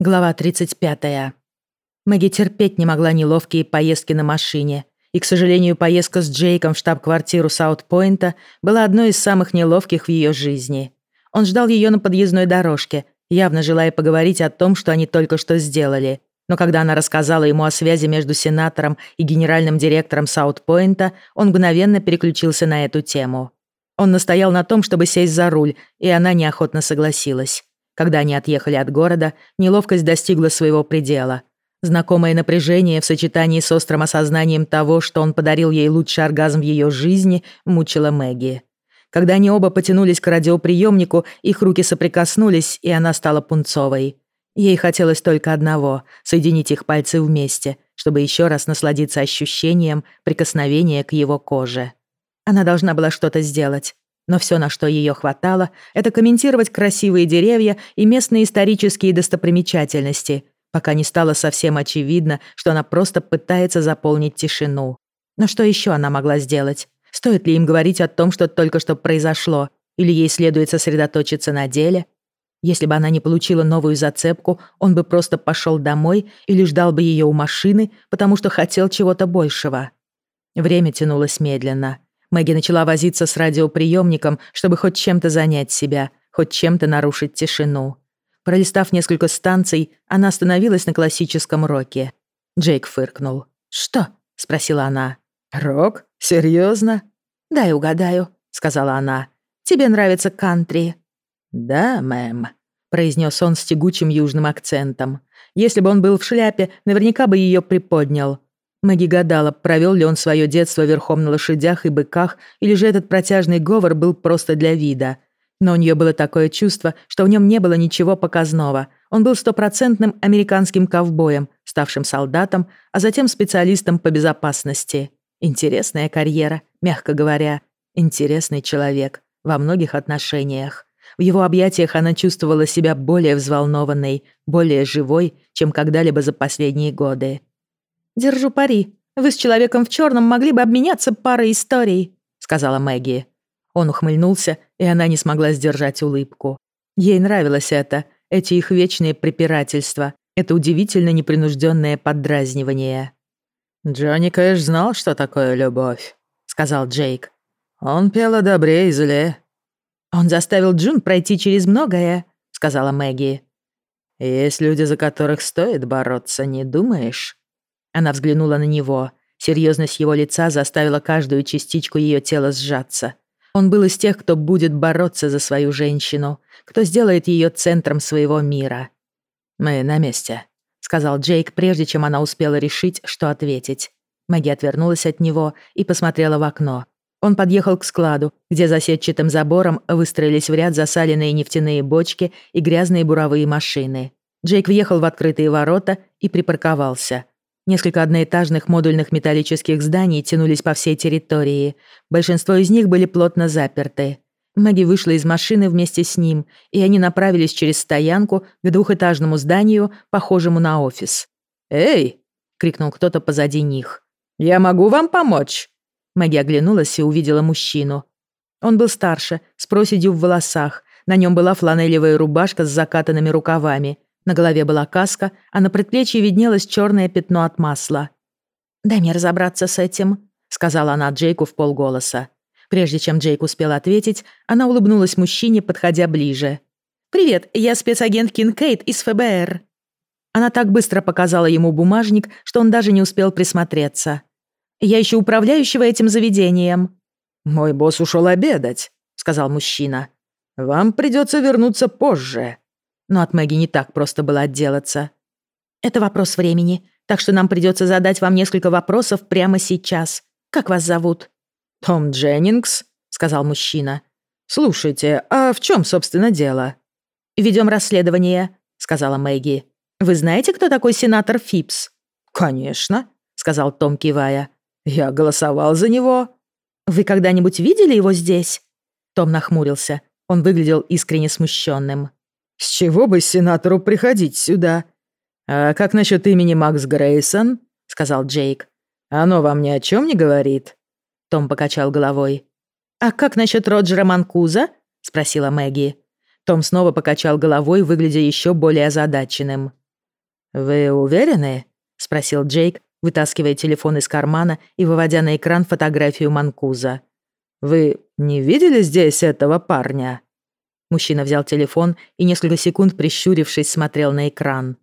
Глава 35. Мэгги терпеть не могла неловкие поездки на машине, и, к сожалению, поездка с Джейком в штаб-квартиру Саут-Пойнта была одной из самых неловких в ее жизни. Он ждал ее на подъездной дорожке, явно желая поговорить о том, что они только что сделали. Но когда она рассказала ему о связи между сенатором и генеральным директором Саут-Пойнта, он мгновенно переключился на эту тему. Он настоял на том, чтобы сесть за руль, и она неохотно согласилась. Когда они отъехали от города, неловкость достигла своего предела. Знакомое напряжение в сочетании с острым осознанием того, что он подарил ей лучший оргазм в ее жизни, мучило Мэгги. Когда они оба потянулись к радиоприемнику, их руки соприкоснулись, и она стала пунцовой. Ей хотелось только одного — соединить их пальцы вместе, чтобы еще раз насладиться ощущением прикосновения к его коже. Она должна была что-то сделать, но все, на что ее хватало, это комментировать красивые деревья и местные исторические достопримечательности, пока не стало совсем очевидно, что она просто пытается заполнить тишину. Но что еще она могла сделать? Стоит ли им говорить о том, что только что произошло, или ей следует сосредоточиться на деле? Если бы она не получила новую зацепку, он бы просто пошел домой или ждал бы ее у машины, потому что хотел чего-то большего. Время тянулось медленно. Мэгги начала возиться с радиоприемником, чтобы хоть чем-то занять себя, хоть чем-то нарушить тишину. Пролистав несколько станций, она остановилась на классическом роке. Джейк фыркнул. «Что?» — спросила она. «Рок? Серьезно?» «Дай угадаю», — сказала она. «Тебе нравится кантри?» «Да, мэм», — произнес он с тягучим южным акцентом. Если бы он был в шляпе, наверняка бы ее приподнял. Мэгги гадала, провел ли он свое детство верхом на лошадях и быках, или же этот протяжный говор был просто для вида. Но у нее было такое чувство, что в нем не было ничего показного. Он был стопроцентным американским ковбоем, ставшим солдатом, а затем специалистом по безопасности. Интересная карьера, мягко говоря. Интересный человек во многих отношениях. В его объятиях она чувствовала себя более взволнованной, более живой, чем когда-либо за последние годы. «Держу пари. Вы с человеком в черном могли бы обменяться парой историй», — сказала Мэгги. Он ухмыльнулся, и она не смогла сдержать улыбку. Ей нравилось это, эти их вечные препирательства, это удивительно непринужденное поддразнивание. «Джонни Кэш знал, что такое любовь», — сказал Джейк. «Он пел о добре и зле». «Он заставил Джун пройти через многое», — сказала Мэгги. «Есть люди, за которых стоит бороться, не думаешь?» Она взглянула на него. Серьезность его лица заставила каждую частичку ее тела сжаться. Он был из тех, кто будет бороться за свою женщину, кто сделает ее центром своего мира. «Мы на месте», — сказал Джейк, прежде чем она успела решить, что ответить. Мэгги отвернулась от него и посмотрела в окно. Он подъехал к складу, где за сетчатым забором выстроились в ряд засаленные нефтяные бочки и грязные буровые машины. Джейк въехал в открытые ворота и припарковался. Несколько одноэтажных модульных металлических зданий тянулись по всей территории. Большинство из них были плотно заперты. Мэгги вышла из машины вместе с ним, и они направились через стоянку к двухэтажному зданию, похожему на офис. «Эй!» — крикнул кто-то позади них. «Я могу вам помочь?» Мэгги оглянулась и увидела мужчину. Он был старше, с проседью в волосах. На нем была фланелевая рубашка с закатанными рукавами, на голове была каска, а на предплечье виднелось черное пятно от масла. «Дай мне разобраться с этим», — сказала она Джейку в полголоса. Прежде чем Джейк успел ответить, она улыбнулась мужчине, подходя ближе. «Привет, я спецагент Кинкейт из ФБР». Она так быстро показала ему бумажник, что он даже не успел присмотреться. «Я ищу управляющего этим заведением». «Мой босс ушел обедать», — сказал мужчина. «Вам придется вернуться позже». Но от Мэгги не так просто было отделаться. «Это вопрос времени, так что нам придется задать вам несколько вопросов прямо сейчас. Как вас зовут?» «Том Дженнингс», — сказал мужчина. «Слушайте, а в чем, собственно, дело?» «Ведем расследование», — сказала Мэгги. «Вы знаете, кто такой сенатор Фипс?» «Конечно», — сказал Том, кивая. «Я голосовал за него». «Вы когда-нибудь видели его здесь?» Том нахмурился. Он выглядел искренне смущенным. С чего бы сенатору приходить сюда? А как насчет имени Макс Грейсон? сказал Джейк. Оно вам ни о чем не говорит? Том покачал головой. А как насчет Роджера Манкуза? спросила Мэгги. Том снова покачал головой, выглядя еще более озадаченным. «Вы уверены?» — спросил Джейк, вытаскивая телефон из кармана и выводя на экран фотографию Манкуза. «Вы не видели здесь этого парня?» Мужчина взял телефон и несколько секунд, прищурившись, смотрел на экран.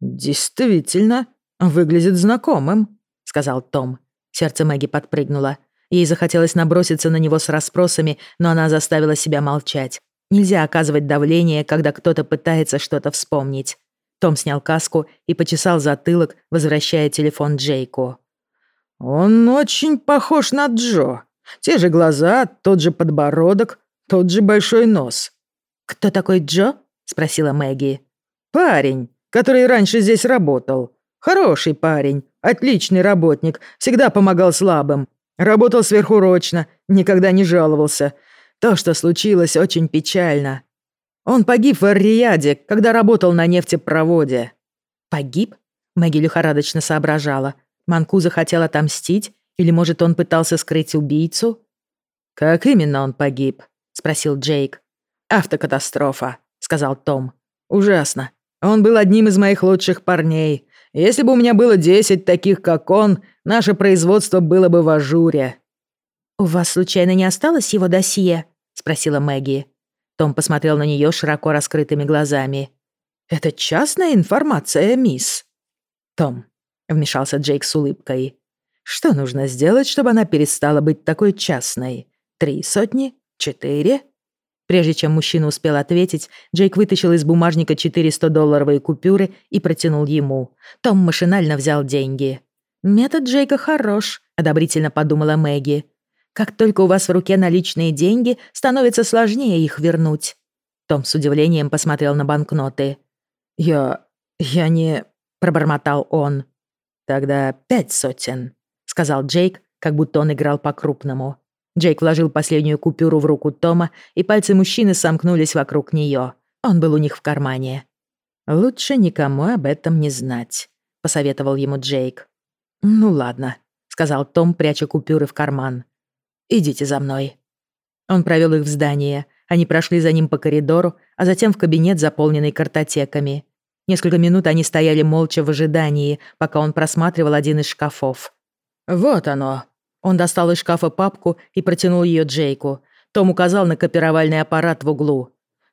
«Действительно, выглядит знакомым», — сказал Том. Сердце Мэгги подпрыгнуло. Ей захотелось наброситься на него с расспросами, но она заставила себя молчать. Нельзя оказывать давление, когда кто-то пытается что-то вспомнить. Том снял каску и почесал затылок, возвращая телефон Джейку. «Он очень похож на Джо. Те же глаза, тот же подбородок, тот же большой нос». «Кто такой Джо?» — спросила Мэгги. «Парень, который раньше здесь работал. Хороший парень, отличный работник, всегда помогал слабым. Работал сверхурочно, никогда не жаловался. То, что случилось, очень печально. Он погиб в Ар-Рияде, когда работал на нефтепроводе». «Погиб?» Мэгги лихорадочно соображала. Манкуза хотел отомстить? Или, может, он пытался скрыть убийцу? «Как именно он погиб?» — спросил Джейк. «Автокатастрофа», — сказал Том. «Ужасно. Он был одним из моих лучших парней. Если бы у меня было десять таких, как он, наше производство было бы в ажуре». «У вас, случайно, не осталось его досье?» — спросила Мэгги. Том посмотрел на нее широко раскрытыми глазами. «Это частная информация, мисс?» «Том», — вмешался Джейк с улыбкой. «Что нужно сделать, чтобы она перестала быть такой частной? Три сотни? Четыре?» Прежде чем мужчина успел ответить, Джейк вытащил из бумажника четыре 100-долларовые купюры и протянул ему. Том машинально взял деньги. «Метод Джейка хорош», — одобрительно подумала Мэгги. Как только у вас в руке наличные деньги, становится сложнее их вернуть». Том с удивлением посмотрел на банкноты. «Я... я не...» — пробормотал он. «Тогда пять сотен», — сказал Джейк, как будто он играл по-крупному. Джейк вложил последнюю купюру в руку Тома, и пальцы мужчины сомкнулись вокруг нее. Он был у них в кармане. «Лучше никому об этом не знать», — посоветовал ему Джейк. «Ну ладно», — сказал Том, пряча купюры в карман. Идите за мной». Он провел их в здание. Они прошли за ним по коридору, а затем в кабинет, заполненный картотеками. Несколько минут они стояли молча в ожидании, пока он просматривал один из шкафов. «Вот оно». Он достал из шкафа папку и протянул ее Джейку. Том указал на копировальный аппарат в углу.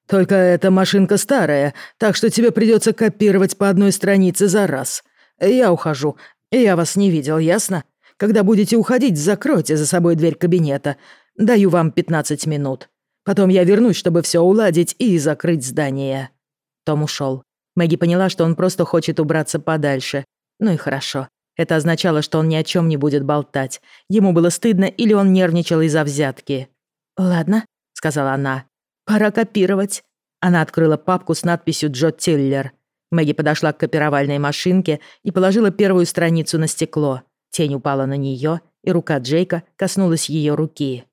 «Только эта машинка старая, так что тебе придется копировать по одной странице за раз. Я ухожу. Я вас не видел, ясно? Когда будете уходить, закройте за собой дверь кабинета. Даю вам 15 минут. Потом я вернусь, чтобы все уладить и закрыть здание». Том ушел. Мэгги поняла, что он просто хочет убраться подальше. Ну и хорошо. Это означало, что он ни о чем не будет болтать. Ему было стыдно или он нервничал из-за взятки. «Ладно», — сказала она. «Пора копировать». Она открыла папку с надписью «Джо Тиллер». Мэгги подошла к копировальной машинке и положила первую страницу на стекло. Тень упала на нее, и рука Джейка коснулась ее руки.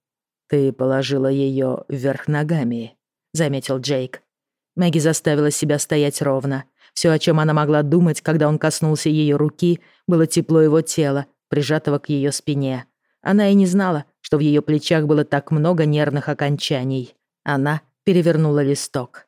«Ты положила ее вверх ногами», — заметил Джейк. Мэгги заставила себя стоять ровно. Все, о чем она могла думать, когда он коснулся ее руки, было тепло его тела, прижатого к ее спине. Она и не знала, что в ее плечах было так много нервных окончаний. Она перевернула листок.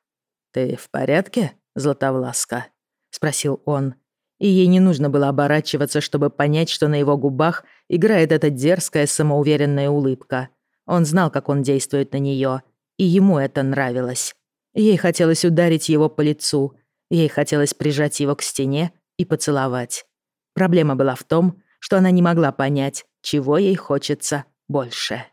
«Ты в порядке, Златовласка?» — спросил он и ей не нужно было оборачиваться, чтобы понять, что на его губах играет эта дерзкая самоуверенная улыбка. Он знал, как он действует на нее, и ему это нравилось. Ей хотелось ударить его по лицу, ей хотелось прижать его к стене и поцеловать. Проблема была в том, что она не могла понять, чего ей хочется больше.